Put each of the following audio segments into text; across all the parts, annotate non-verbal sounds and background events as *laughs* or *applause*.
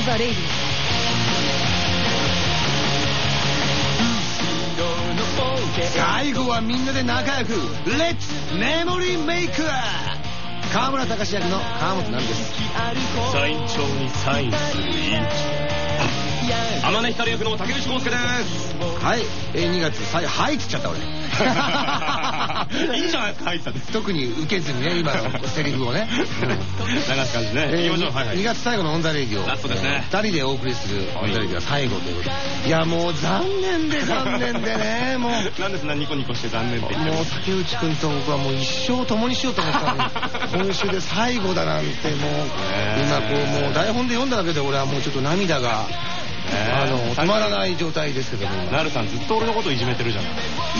ン・ザ・レイディ最後はみんなで仲良く Let's memory make 河村隆役の川本なんです。サイン帳にサインする。委員長天根ヒカル役の竹内康介です。はい、えー、2月さいはいっつっちゃった俺。*laughs* いいじゃないですか入った特に受けずにね今のセリフをね、流す感じね。えー行きましょうはいはい。2月最後のオンザレイディオ。ラストですね。2人でお送りするオンザレイディオは最後ということで。い。やもう残念で残念でね *laughs* もう。なんでそんなニコニコして残念って言ってるもう竹内君と僕はもう一生共にしようと思ったのに。*laughs* 今週で最後だなんてもう。今こうもう台本で読んだだけで俺はもうちょっと涙があの止まらない状態ですけども。今なるさんずっと俺のこといじめてるじゃない。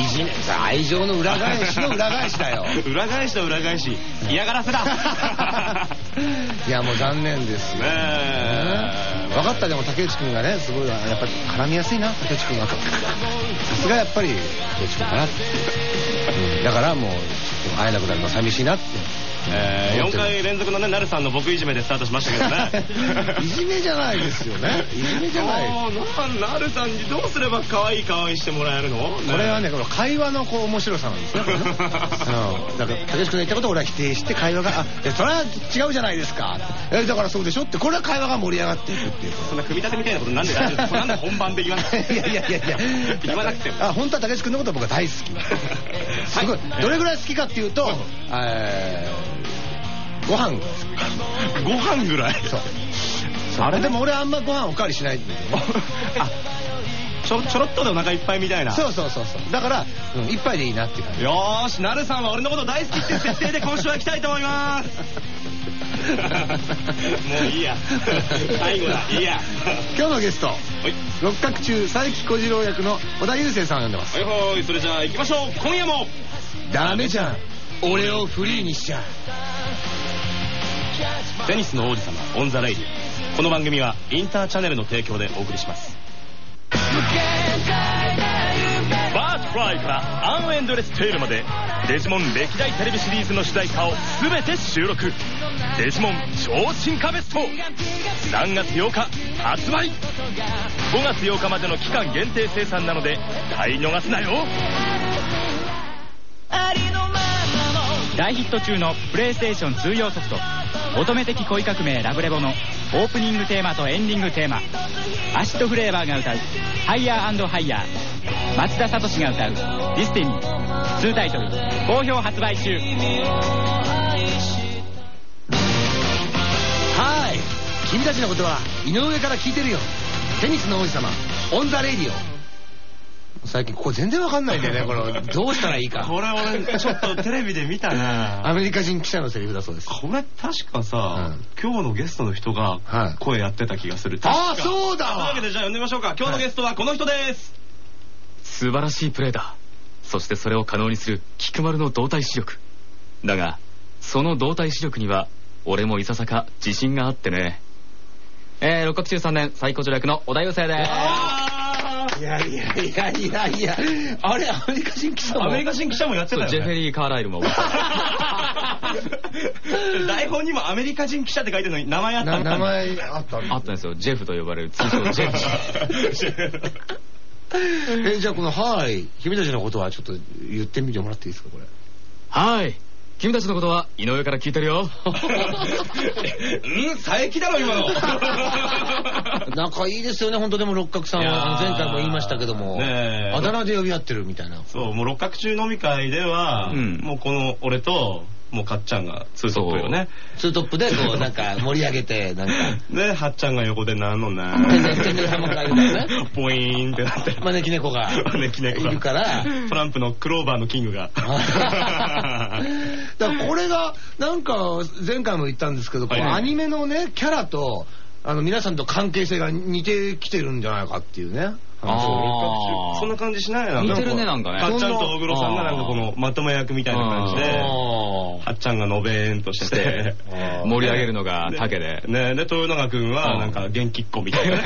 いじめさ愛情の裏返しの裏返しだよ。*laughs* 裏返しだ裏返し。嫌がらせだ。*laughs* いやもう残念ですよ。ねえ。分かった。でも竹内君がねすごいやっぱり絡みやすいな竹内君は。さすがやっぱり竹内君かなって、うん、だからもうちょっと会えなくなるの寂しいなってえー、4回連続のねなるさんの僕いじめでスタートしましたけどね。*laughs* いじめじゃないですよね。いじめじゃないななるさんにどうすれば可愛い可愛いしてもらえるの？これはねこの会話のこう面白さなんですね。*laughs* うん。だから竹内君が言ったことを俺は否定して会話が「あえそれは違うじゃないですか」えだからそうでしょ？ってこれは会話が盛り上がっていくって。いうそんな組み立てみたいなことなんで大丈夫？*laughs* なんで本番で言わなくていやいやいやいや。言わなくても。あ本当は竹内君のことは僕は大好き。すごい。どれぐらい好きかっていうと、えーご飯。ご飯ぐらい。あれでも俺あんまご飯おかわりしないんだけどねあちょちょろっとでお腹いっぱいみたいな。そうそうそうそう。だから、うん、一杯でいいなって感じ。よーしなるさんは俺のこと大好きって設定で今週は行きたいと思います。もういいや。最後だ。いいや。今日のゲスト。はい。六角中佐伯虎次郎役の織田優成さんを呼んでます。はいはい。それじゃあ行きましょう。今夜も。ダメじゃん。俺をフリーにしちゃテニスの王子様オン・ザ・レイディこの番組はインターチャネルの提供でお送りします。 Butter-Fly から an Endless tale までデジモン歴代テレビシリーズの主題歌を全て収録。デジモン超進化ベスト。3月8日発売。5月8日までの期間限定生産なので買い逃すなよ。大ヒット中のプレイステーション通用ソフト「乙女的恋革命ラブレボ」のオープニングテーマとエンディングテーマ。アシッドフレーバーが歌う「ハイヤーハイヤー」松田聡が歌う「ディスティニー」2タイトル。好評発売中。はい君たちのことは井上から聞いてるよ。テニスの王子様。オン・ザ・レイディオ。最近ここ全然わかんないんだよね *laughs* このどうしたらいいか。これ俺ちょっとテレビで見たな。アメリカ人記者のセリフだそうです。これ確かさ、うん。今日のゲストの人がはい。声やってた気がする、ああそうだというわけでじゃあ呼んでみましょうか。今日のゲストはこの人です、素晴らしいプレーだ。そしてそれを可能にする菊丸の動体視力。だがその動体視力には俺もいささか自信があってね。えー、六角中3年最高助役の小田優生ですいやいやいやいやいやあれアメリカ人記者も。アメリカ人記者もやってたよ、ね、ジェフェリー・カーライルも。*laughs* 台本にもアメリカ人記者って書いてるのに名前あったな。名前あったあったんですよ。ジェフと呼ばれる通称ジェフ。えじゃあこの「はい君たちのことはちょっと言ってみてもらっていいですかこれ。はい君たちのことは井上から聞いてるよ。*laughs* うん佐伯だろ今の。*laughs* 仲いいですよね本当でも六角さんは。前回も言いましたけども、あだ名で呼び合ってるみたいな。そうもう六角中飲み会では、うん。もうこの俺ともうかっちゃんがツートップよね。ツートップでこうなんか *laughs* 盛り上げてなんか。ではっちゃんが横でなんのな天然天然浜からみたいなね。ポ *laughs* イーンってなって。招き猫が。招き猫が。いるから。トランプのクローバーのキングが。*laughs* だからこれがなんか前回も言ったんですけど、こうアニメのねキャラとあの皆さんと関係性が似てきてるんじゃないかっていうねあー。そんな感じしないな。似てるねなんかね。かっちゃんと大黒さんがなんかこのまとめ役みたいな感じではっちゃんがのべーんとして *laughs* 盛り上げるのが竹で。ね。で豊永君はなんか元気っ子みたいな。*laughs* ね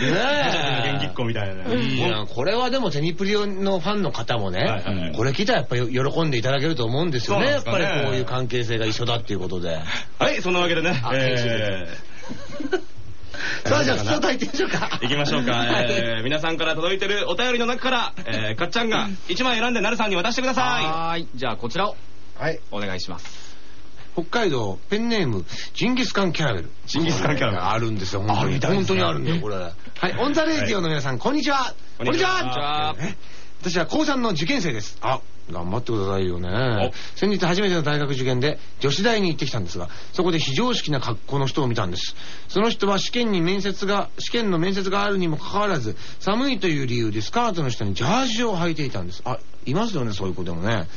え。元気っ子みたいないいじゃんこれはでもテニプリのファンの方もね、はいはいはい。これ聞いたらやっぱり喜んでいただけると思うんですよね。やっぱりこういう関係性が一緒だっていうことで。はいそんなわけでねあえー *laughs* さあじゃあ、普通と入ってみましょうか。行きましょうか。*laughs* えー、皆さんから届いてるお便りの中から、えー、*laughs* かっちゃんが1枚選んでなるさんに渡してくださはーい。じゃあこちらをはい。お願いします。北海道ペンネームジンギスカンキャラメル。ジンギスカンキャラメル。あるんですよ。本当に。本当にあるんだよこれ。はいオンザレイディオの皆さんこんにちは。こんにちは。こんにちは。ね私は高3の受験生です。あ頑張ってくださいよね。先日初めての大学受験で女子大に行ってきたんですがそこで非常識な格好の人を見たんです。その人は試験に面接が試験の面接があるにもかかわらず寒いという理由でスカートの下にジャージを履いていたんです。あいますよねそういう子でもね。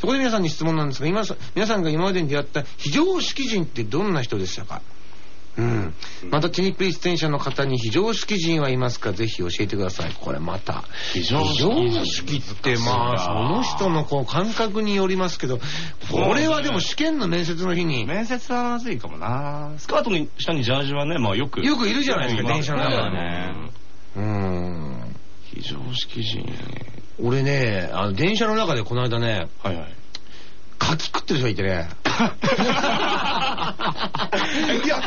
そこで皆さんに質問なんですが今皆さんが今までに出会った非常識人ってどんな人でしたか？うん、またテニプリ出演者の方に非常識人はいますか？ぜひ教えてくださいこれまた非常識ってまあその人のこう感覚によりますけどこれはでも試験の面接の日に面接はまずいかもなスカートの下にジャージはね、まあよく。よくいるじゃないですか電車の中でね。うん非常識人。俺ねあの電車の中でこの間ねはいはい。柿食ってる人がいてね *laughs* いや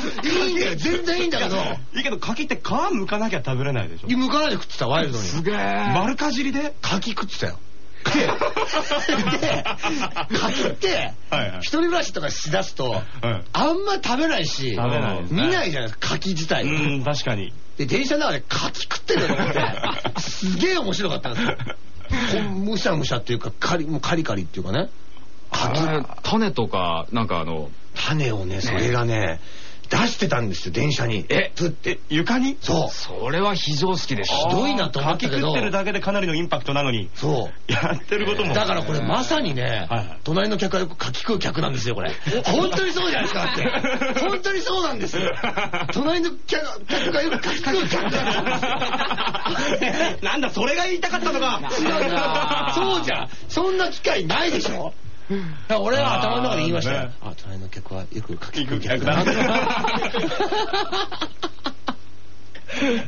いいんだよ全然いいんだけどいいけど、柿って皮剥かなきゃ食べれないでしょ。向かないで食ってたワイルドにげえ。丸かじりで？柿食ってたよ。で、で柿って一人暮らしとかしだすと、はいあんま食べないし、見ないじゃないですか、柿自体。うん、確かに。で、電車の中で柿食ってると思って、すげえ面白かったんですよ。*laughs* むしゃむしゃっていうか、カリ、もうカリカリっていうかね。種とか、なんかあの、種をね、それがね、出してたんですよ、電車に。えプって。床に？そう。それは非常識でしひょ。どいなと思ったけど柿食ってるだけでかなりのインパクトなのに、そう。やってることも。だからこれまさにね、隣の客はよく柿食う客なんですよ、これ。本当にそうじゃないですか、だって。*laughs* 本当にそうなんですよ。隣の客客がよく柿食う客なんですよ。*laughs* なんだ、それが言いたかったのか。違うなそうじゃん。そんな機会ないでしょ俺は頭の中で言いましたよ。あーねあ、隣の客はよく柿食う客柿だ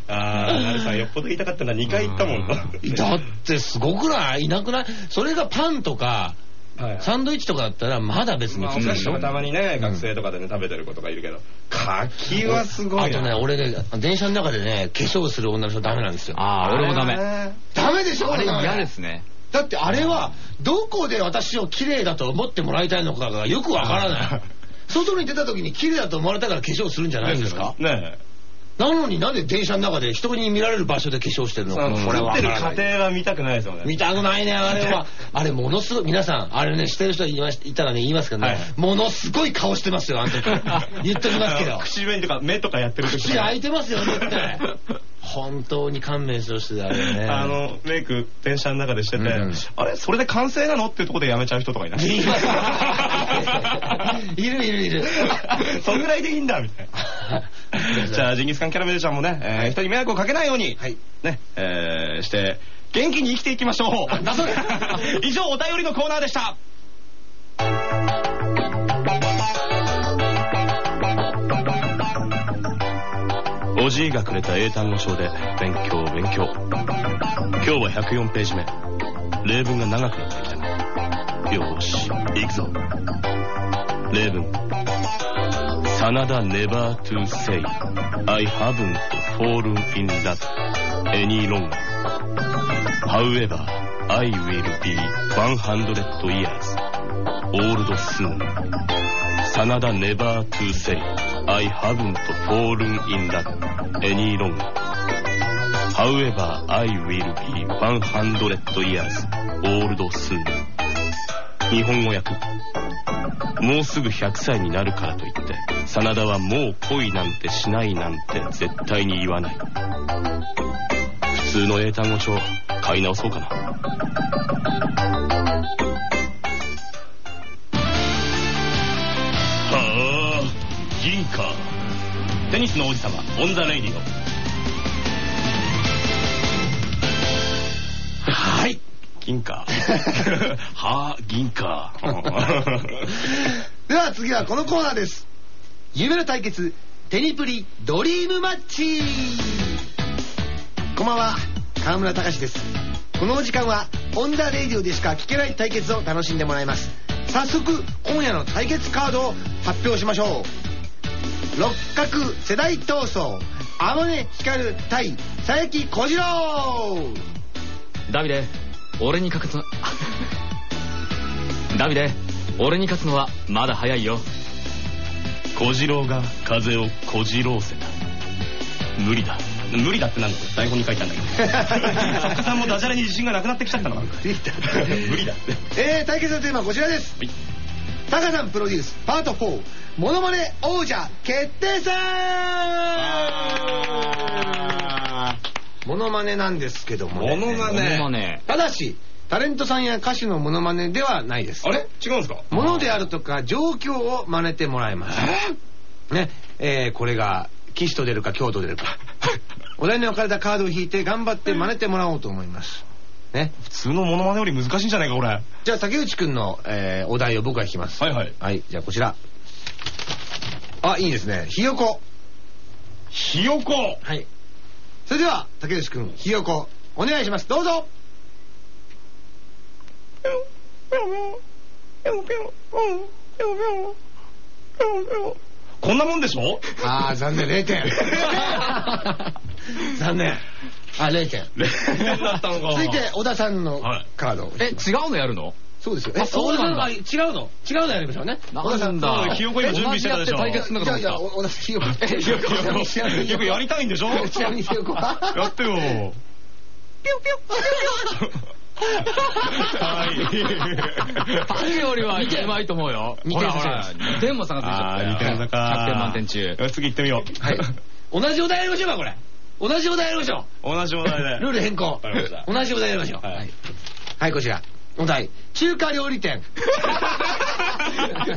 あー、なるさん、よっぽど言いたかったのは2回言ったもんな。だってすごくない？いなくない？それがパンとか、はいサンドイッチとかだったらまだ別に普通でしょ？菓子とかたまにね、学生とかでね、食べてる子とかいるけど、柿はすごいな。あとね、俺ね、電車の中でね、化粧する女の人ダメなんですよ。ああ、俺もダメ。メ。ダメでしょ？あれ俺嫌ですね。だってあれは、どこで私を綺麗だと思ってもらいたいのかがよくわからない。*laughs* 外に出た時に綺麗だと思われたから化粧するんじゃないんですかねなのになんで電車の中で人に見られる場所で化粧してるえ。のか、これは作ってる。過程は見たくないですよね。見たくないね、あれは。あれ、ものすごい、皆さん、あれね、してる人いましいたらね、言いますけどね、はいものすごい顔してますよ、あの時。*laughs* 言っときますけど。*laughs* 口紅とか目とかやってる時口開いてますよ、絶対。本当に勘弁してほしい、あれね。あの、メイク電車の中でしてて、うんあれそれで完成なのっていうところでやめちゃう人とかいない？言 *laughs* いるいるいる。*laughs* そんぐらいでいいんだみたいな。*laughs* じゃあ、ジンギスカンキャラメルちゃんもね、えー人に迷惑をかけないように、はいね、えーして、元気に生きていきましょう。以上、お便りのコーナーでした。おじいがくれた英単語帳で勉強勉強。今日は104ページ目。例文が長くなってきた。よし、行くぞ。例文。真田 never to say I haven't fallen in love any longer. However, I will be 100 years old so 真田 never to say I haven't fallen in love any longer. However, I I will be one hundred years old 日本語訳。もうすぐ100歳になるからと言って、真田はもう恋なんてしないなんて絶対に言わない。普通の英単語帳、買い直そうかな。あ、銀か。テニスの王子様、オンザレイディオ。はい。銀か。*laughs* はあ、銀か。*laughs* では次はこのコーナーです。夢の対決、テニプリドリームマッチこんばんは、河村隆です。このお時間は、オンザレイディオでしか聞けない対決を楽しんでもらいます。早速、今夜の対決カードを発表しましょう。六角世代闘争、天根ヒカル対佐伯小次郎。ダビデ俺に勝つの *laughs* ダビデ俺に勝つのはまだ早いよ。小次郎が風を小次郎せた。無理だ。無理だってなんだ？台本に書いてあるんだけど。*laughs* 作家さんもダジャレに自信がなくなってきちゃったのかな。無理だ無理だって。えー、対決のテーマはこちらです。はいタカさんプロデュースパート4モノマネ王者決定戦。モノマネなんですけども、ね、モノマネ。モノマネ。ただしタレントさんや歌手のモノマネではないです。あれ？違うんですか？ものであるとか状況を真似てもらいます。ね。えー、これが吉と出るか京と出るか。*laughs* お題に置かれたカードを引いて頑張って真似てもらおうと思いますね。普通のモノマネより難しいんじゃないかこれじゃあ竹内くんの、えーお題を僕が引きます。はいはい。はいじゃあこちら。あいいですね。ひよこ。ひよこ。はい。それでは竹内くんひよこお願いします。どうぞ。こんなもんでしょああ残念0点残念あ0点0だったのか。*laughs* 続いて小田さんのはい。カード、え違うのやるの？そうですよ。あそうなんだ。違うの？違うのやりましょうね。小田さんだひよこ今準備してたでしょ同じやって対決のじゃあじゃあかと思っ小田さんひよこひよこひよこ。やりたいんでしょちなみにひよこはやってよはいたパリよりはうまいと思うよ二ほらほら点差します2点も差がついちゃったよあー、2点差か。100点満点中次行ってみよう。はい同じお題やりましょうかこれ同じお題やりましょ同じお題で。う *laughs* ルール変更。同じお題やりましょう。はい。はい。はいこちら。お題。中華料理店。*laughs*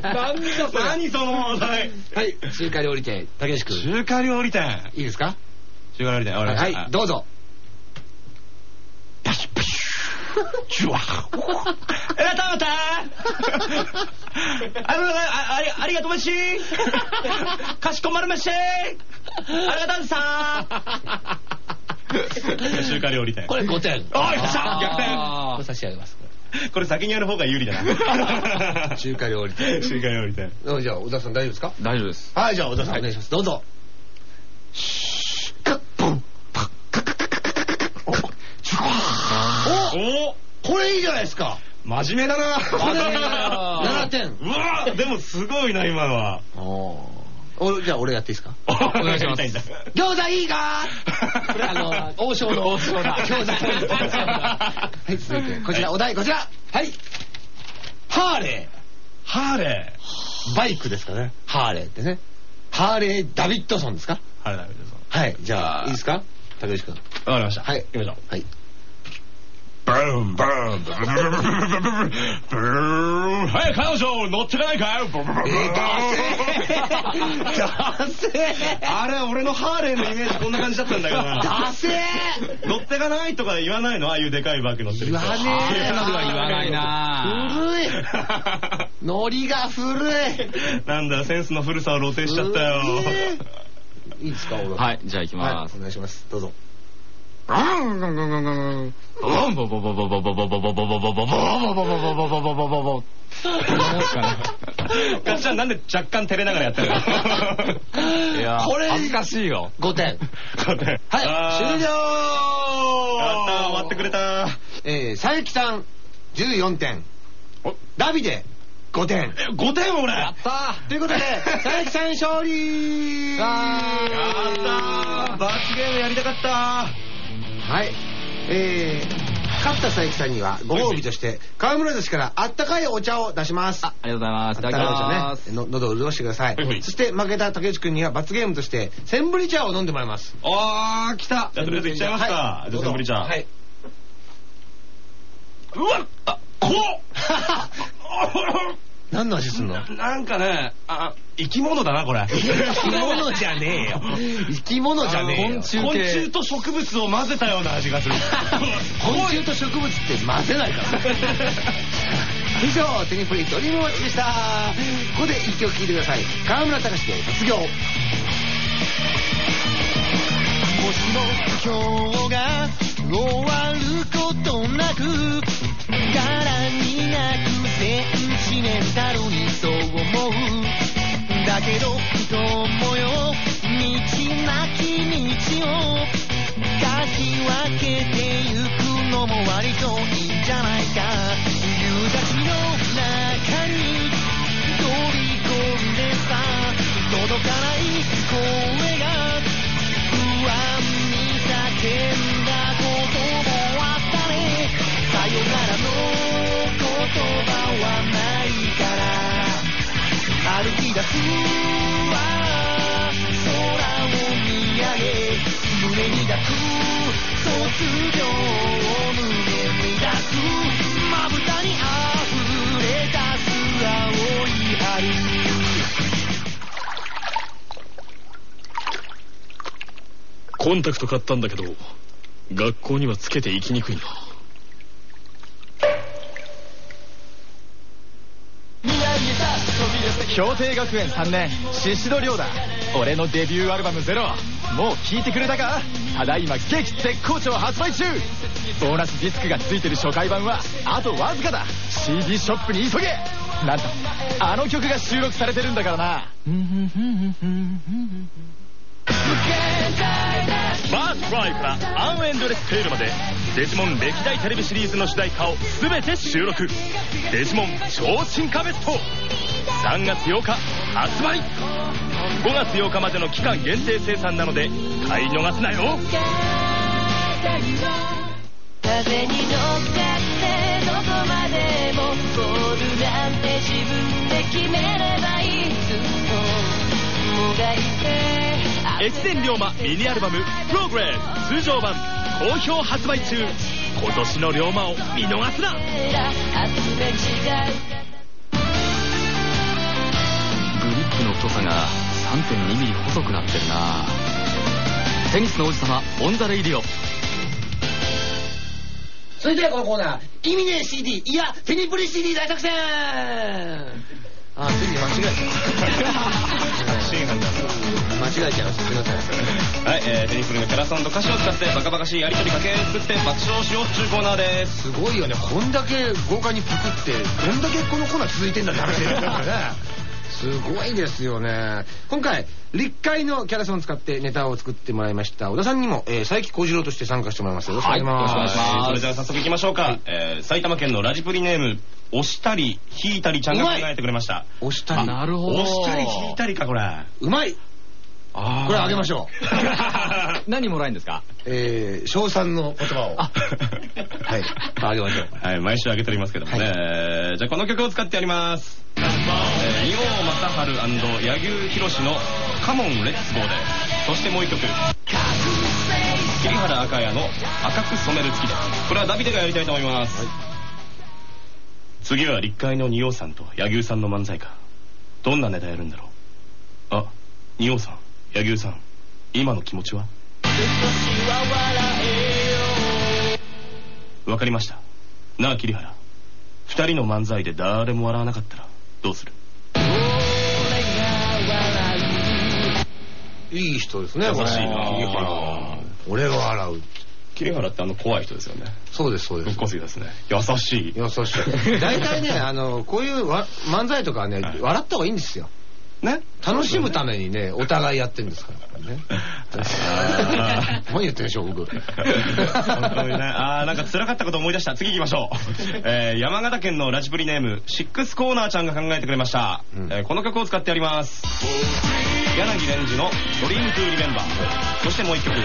何だそれ。何そのお題。はい。中華料理店。竹内くんい中華料理店。いですか？中華料理店。わかりました。はい。どうぞジュワッえらたまたありありがとうましかしこまりましありがとうさ中華料理店これ5点。あよっしゃ逆転。これ差し上げますこれ先にやる方が有利だな。中華料理店。中華料理店。あじゃあ小田さん大丈夫ですか？大丈夫です。はいじゃあ小田さんお願いします。どうぞおおこれいいじゃないですか真面目だな。真面目だよ。7点。うわでもすごいな今のは。おじゃあ俺やっていいですか？*laughs* お願いします。餃子いいかこれ *laughs* あの王将の。王将だ。餃子。はい続いてこちらお題こちら。はい。ハーレハーレー。バイクですかね。ハーレーってね。ハーレーダビッドソンですか？ーハーレーダビッドソン。はいじゃあいいですか？竹内君。わかりました。はい。行きましょう。はいブーンブーンブーンブーンブーンブーンブーンはい彼女乗ってかないかブーンブーンブーンダセーダセーあれ俺のハーレーのイメージこんな感じだったんだけどなダセー乗ってかないとか言わないのああいうでかいバイク乗ってる人言わねえな言わないな古いノリが古いなんだセンスの古さを露呈しちゃったよいいですか小田さんはいじゃあ行きますお願いしますどうぞガッチャンなんで若干照れながらやってるのいやこれ恥ずかしいよ5点はいはい終了やった終わってくれたえー、佐伯さん14点ダビデ5点5点俺やったということで佐伯さん勝利やった罰ゲームやりたかったはい。えー、勝った佐伯さんにはご褒美として川村寿司からあったかいお茶を出します。あありがとうございます。いただきあったかいおます。茶ねの喉を潤してください。そして負けた竹内くんには罰ゲームとしてセンブリ茶を飲んでもらいます。あー来た。じゃあとりあえずいっちゃいますか。はい。じゃあセンブリ茶。はい。うわっあこっ *laughs* 何の味すんの？なんかねあ生き物だなこれ生き物じゃねえよ。生き物じゃねえよ。*laughs* 昆虫昆虫と植物を混ぜたような味がする *laughs* 昆虫と植物って混ぜないから。*laughs* 以上、テニプリドリームウォッチでした。ここで一曲聴いてください。河村隆で卒業。もしも今日が終わることなく柄になくセメンタルにそう思う？だけどどもよ道なき道をかき分けてゆくのも割といいんじゃないか。夕立の中に飛び込んでさ届かないコンタクト買ったんだけど学校にはつけて行きにくいな。氷定学園3年宍戸亮だ。俺のデビューアルバム「ゼロもう聴いてくれたか？ただいま激絶好調発売中。ボーナスディスクが付いてる初回版はあとわずかだ。CD ショップに急げ。なんとあの曲が収録されてるんだからなバースフライからアンエンドレステールまでデジモン歴代テレビシリーズの主題歌を全て収録。デジモン超進化ベスト。3月8日発売。5月8日までの期間限定生産なので買い逃すなよ。風に乗っかってどこまでもゴールなんて自分で決めればいい。ずっともがいて越前リョーマミニアルバム「Progress」通常版好評発売中。今年のリョーマを見逃すな。グリップの太さが3.2ミリ細くなってるな。テニスの王子様 on the Radio。それではこのコーナー、意味ねえ CD、いや、テニプリ CD 大作戦。あ、ついに間違えた。真犯だ間違えちゃいました。すみません。はい、えー、テニプルのキャラソンと歌詞を使ってバカバカしいやりとりかけ作って爆笑しようっていうコーナーですすごいよね。こんだけ豪華にパクって、どんだけこのコーナー続いてんだって話だからね。*laughs* すごいですよね。今回、立会のキャラソンを使ってネタを作ってもらいました。小田さんにも、えー、佐伯小次郎として参加してもらいます。よろしくお願いします。はいますそれでは早速行きましょうか、えー埼玉県のラジプリネーム押したり引いたりちゃんが考えてくれました押したり。なるほど押したり引いたりかこれうまいあこれあげましょう。*laughs* 何もらえるんですか？えー、賞賛の言葉を。あ。はい。あげましょう。はい、毎週あげておりますけどもね、はい。えーじゃあこの曲を使ってやります、えー、二王正治柳生博の「カモンレッツゴー」で。そしてもう一曲。桐原赤也の「赤く染める月」で。これはダビデがやりたいと思います、次は立会の二王さんと柳生さんの漫才か。どんなネタやるんだろう。あ二王さん柳生さん今の気持ちは？わかりました。なあ桐原。二人の漫才で誰も笑わなかったらどうする？いい人ですね、優しいな。これ。いいから俺が笑う。桐原ってあの怖い人ですよね。そうです、そうです。ぶっ。こすいですね。優しい。優しい。*laughs* 大体ね、あの、こういうわ漫才とかはね、はい。笑った方がいいんですよ。ね。楽しむためにね、お互いやってるんですから。ね。あ *laughs* 何言ってんでしょう、僕。本当にね。あーなんか辛かったこと思い出した。次行きましょう、えー山形県のラジプリネームシックスコーナーちゃんが考えてくれました、うん。えーこの曲を使ってやります。柳蓮司の「ドリームトゥーリメンバー」そしてもう一曲。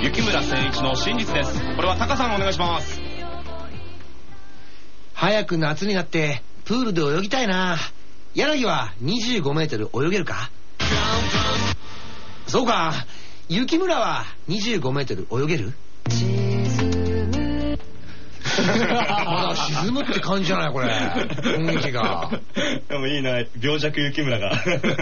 雪村誠一の真実です。これはタカさんお願いします。早く夏になって、プールで泳ぎたいな。柳は25メートル泳げるか？そうか。雪村は25メートル泳げる？まだ沈むって感じじゃないこれ。雰囲気が。でもいいな。病弱雪村が。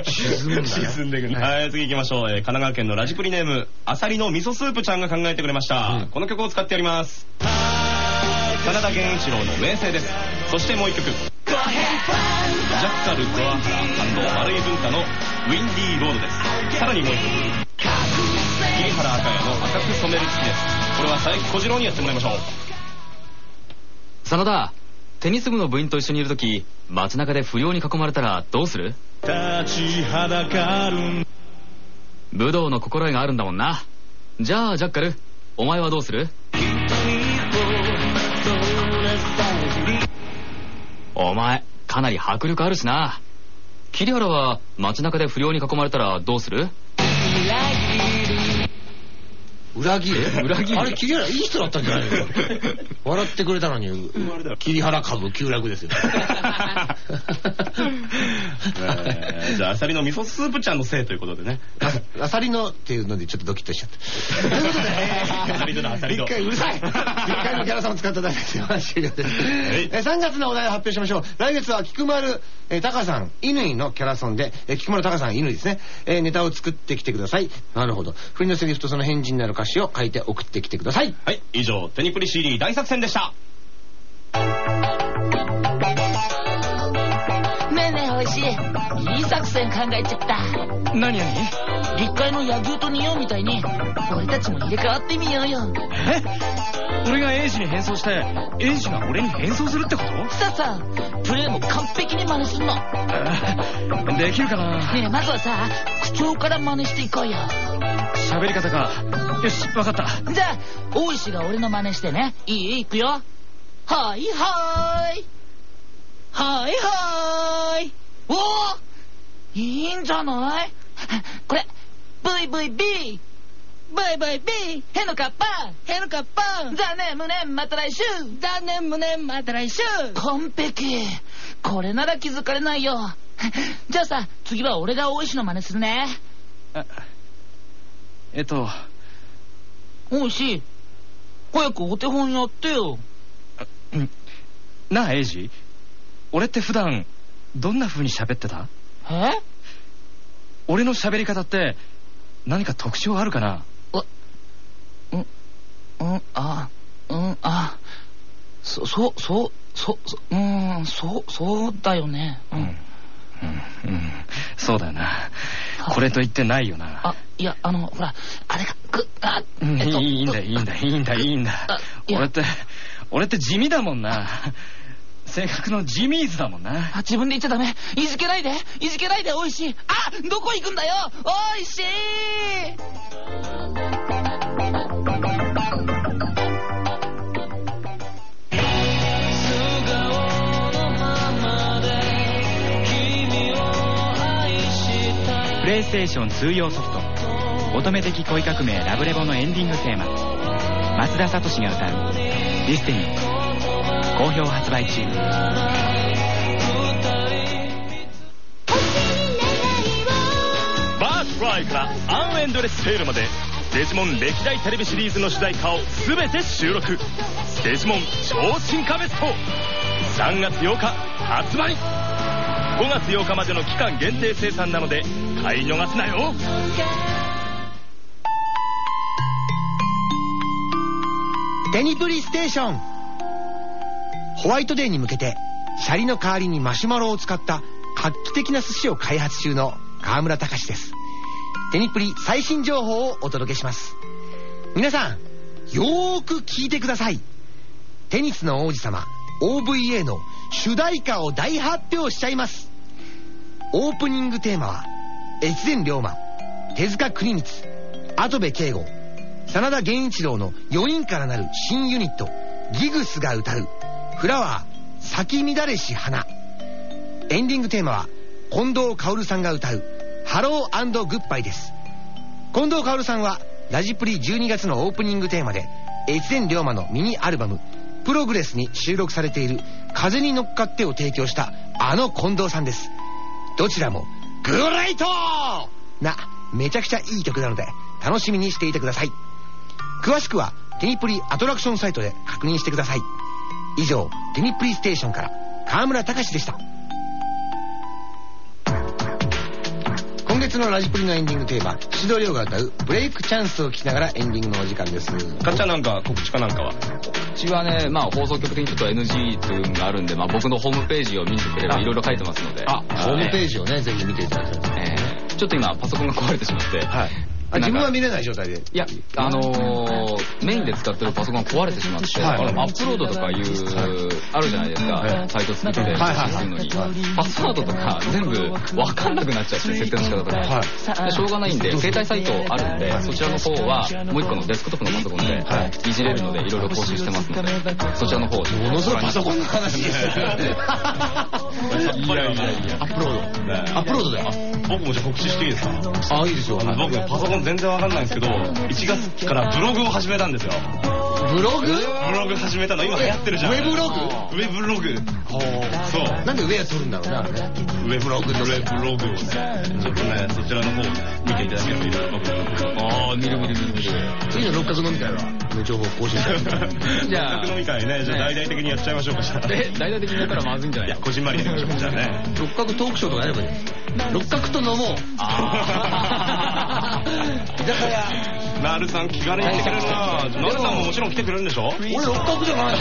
沈むんだね。沈んでいく。ねははい次行きましょう、えー神奈川県のラジプリネームアサリの味噌スープちゃんが考えてくれました、うん。この曲を使ってやります。真田源一郎の名声です。そしてもう一曲。ジャッカル桑原丸井文太のウィンディーロードです。さらにもう一曲。桐原赤也の赤く染める月です。これは佐伯小次郎にやってもらいましょう真田テニス部の部員と一緒にいる時街中で不良に囲まれたらどうする？立ちはだかる。武道の心得があるんだもんな。じゃあジャッカルお前はどうする？お前かなり迫力あるしな。桐原は街中で不良に囲まれたらどうする？裏切るえ？裏切るあれ桐原いい人だったんじゃないの？*laughs* 笑ってくれたのに桐原株急落ですよえーじゃあ、アサリの味噌スープちゃんのせいということでね。あアサリのっていうのでちょっとドキッとしちゃった。ということで、アサリのだアサリの一回うるさい一回のキャラさんを使っただけでは終了です。えー3月のお題を発表しましょう。来月は菊丸、えー、タカさん、乾のキャラソンで、えー菊丸タカさん、乾ですね、えーネタを作ってきてください。なるほど。振りのセリフとその返事になる歌詞を書いて送ってきてください。はい、以上、テニプリ CD 大作戦でした。作戦考えちゃった。何何？立会の野牛と匂うみたいに俺たちも入れ替わってみようよ。え？俺がエイジに変装してエイジが俺に変装するってこと？さあさあプレーも完璧に真似すんの。ねできるかな？えまずはさ口調から真似していこうよ。喋り方か。よし分かった。じゃあ大石が俺の真似してね。いいいくよ。はいはーい。はいはーい。おおいいんじゃない？これ VVB バイバイ B へのかっぱ。へのかっぱ。残念無念また来週。残念無念また来週。完璧。これなら気づかれないよ。じゃあさ次は俺が大石の真似するね。あえっと。大石早くお手本やってよ。うん。なあエイジ俺って普段どんな風に喋ってた？え？俺の喋り方って何か特徴あるかな？うん、うん、あ、うん、あ、そ、そう、そう、そ、そ、うーん、そう、そうだよね。うん。うん、うん、そうだよな。これと言ってないよな。あ、いや、あの、ほら、あれが、ぐ、あ、っといいんだいいんだいいんだいいんだ。俺って俺って地味だもんな性格の地味ーズだもんなあ、自分で言っちゃダメ。いじけないで。いじけないで、おいしい。あ、どこ行くんだよ。おいしい。プレイステーション2用ソフト「乙女的恋革命ラブレボ」のエンディングテーマ松田聡が歌う「ディスティニー」好評発売中。バースフライからアンエンドレステールまでデジモン歴代テレビシリーズの主題歌を全て収録。デジモン超進化ベスト。3月8日発売。5月8日までの期間限定生産なので買い逃すなよ。テニプリステーションホワイトデーに向けてシャリの代わりにマシュマロを使った画期的な寿司を開発中の河村隆です。テニプリ最新情報をお届けします。皆さんよーく聞いてください。テニスの王子様 OVA の主題歌を大発表しちゃいます。オープニングテーマは越前龍馬手塚国光跡部景吾真田弦一郎の4人からなる新ユニットギグスが歌う「フラワー咲き乱れし花」エンディングテーマは近藤薫さんが歌う「 Hello Goodbye」です。近藤薫さんはラジプリ12月のオープニングテーマで越前リョーマのミニアルバム「Progress」に収録されている「風に乗っかって」を提供したあの近藤さんです。どちらもグレイトなめちゃくちゃいい曲なので楽しみにしていてください。詳しくはテニプリアトラクションサイトで確認してください。以上テニプリステーションから河村隆でした今月のラジプリのエンディングテーマ宍戸亮が歌う「ブレイクチャンス」を聞きながらエンディングのお時間ですかっちゃんなんか告知かなんかは？うちはね、まあ放送局的にちょっと NG というのがあるんで、まあ僕のホームページを見てくればいろいろ書いてますので。あホームページ。ジをねぜひ見ていただきたいですえーちょっと今パソコンが壊れてしまって、はいあ自分は見れない状態で。いや、あのー、メインで使ってるパソコンが壊れてしまって、はい。アップロードとかいう、あるじゃないですか、サイト作ってはいはいするのに、パスワードとか全部わかんなくなっちゃって、設定の仕方とか。はい。でしょうがないんで、携帯サイトあるんで、そちらの方は、もう一個のデスクトップのパソコンで、い。じれるので、いろいろ更新してますので、そちらの方を。ものすごいパソコンの話ですよ。*laughs* いやいやいや。アップロード。アップロードだよ。僕もじゃあ告知していいですか？あ、いいですよ。僕ねパソコン全然わかんないんですけど、1月からブログを始めたんですよ。ブログ？ブログ始めたの今流行ってるじゃん。ウェブログ？ウェブログ。そう。なんで上撮るんだろうね、あれね。ウェブログ、ウェブログをね、ちょっとね、そちらの方見ていただければいろいろ僕ああ、見る見る見る見る。次の六角飲み会は、情報更新したい。じゃあ飲み会ね、じゃあ大々的にやっちゃいましょうか、じゃあ。え、大々的にやったらまずいんじゃないいや、こじんまりやりましょうか、じゃあね。六角トークショーとかやればいい。六角と飲もう。あ居酒屋。なるさん気軽に来てくれるななるさんももちろん来てくれるんでしょ？俺六角じゃない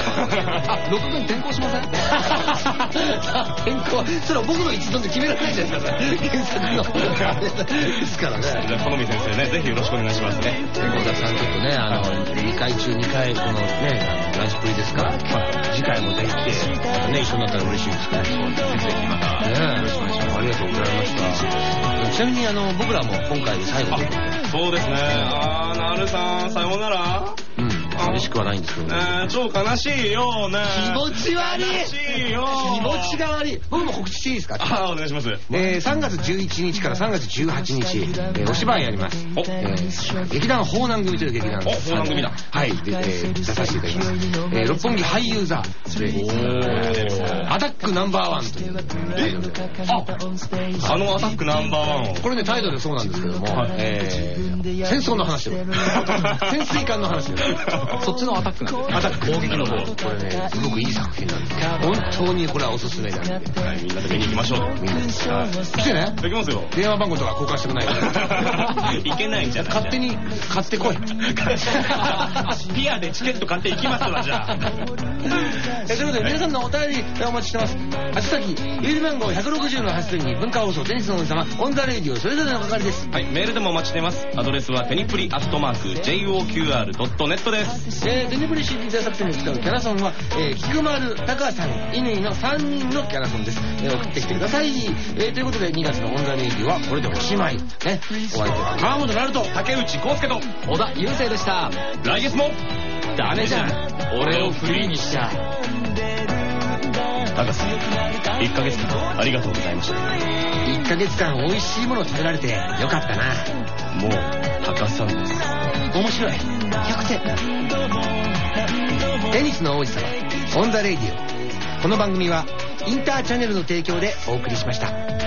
あ、*laughs* 六角に転校しません？*laughs* 変更それは僕の一存で決められないじゃないですか原作の *laughs* ですからねじゃあ、好み先生ね、ぜひよろしくお願いしますね。小田さんちょっとねあの2回中2回このねランチプリですか？ら次回もぜひ来てまたね一緒になったら嬉しいですけどぜひぜひまたよろしくお願いしますありがとうございましたちなみにあの僕らも今回で最後でそうですね。あー、なるさん、さようなら。うん寂しくはないんですけどね。ね超悲しいよね。気持ち悪い。悲しいよ。気持ちが悪い。僕も告知していいですか？あー、お願いします。えー、3月11日から3月18日、えーお芝居やります。お。えー劇団法南組という劇団お法南組だ。はい、でえー出させていただきます。えー六本木俳優座。で、アタックナンバーワンというタイトルで。あのアタックナンバーワンを。これね、タイトルそうなんですけども、はい。えー戦争の話で潜水艦の話でそっちのアタックなんですアタック攻撃の方。これね、すごくいい作品なんです。本当にこれはおすすめなんで。はい、みんなで見に行きましょう。みんなで来てね。できますよ。電話番号とか交換してくないから。*laughs* いけないんじゃない？勝手に買ってこい。*laughs* ピアでチケット買って行きますわ、じゃあ。*laughs* えということで皆さんのお便りお待ちしてます。宛先、郵便番号160の8に文化放送テニスの王子様、 on the Radio それぞれの係です。はい、メールでもお待ちしています。アドレスはテニプリアットマーク JOQR.net です。えー、テニプリ CD 大作戦に使うキャラソンは、えー、菊丸、タカさん、乾の3人のキャラソンです。えー、送ってきてください。えー、ということで2月の on the Radio はこれでおしまい。ね、お相手は川本成と、竹内康介と、小田雄生でした。来月も、ダメじゃん。俺をフリーにしちゃ。博士、1ヶ月間ありがとうございました。1ヶ月間美味しいもの食べられてよかったな。もう、博さんです。面白い。100点。テニスの王子様、 on the Radio。この番組はインターチャネルの提供でお送りしました。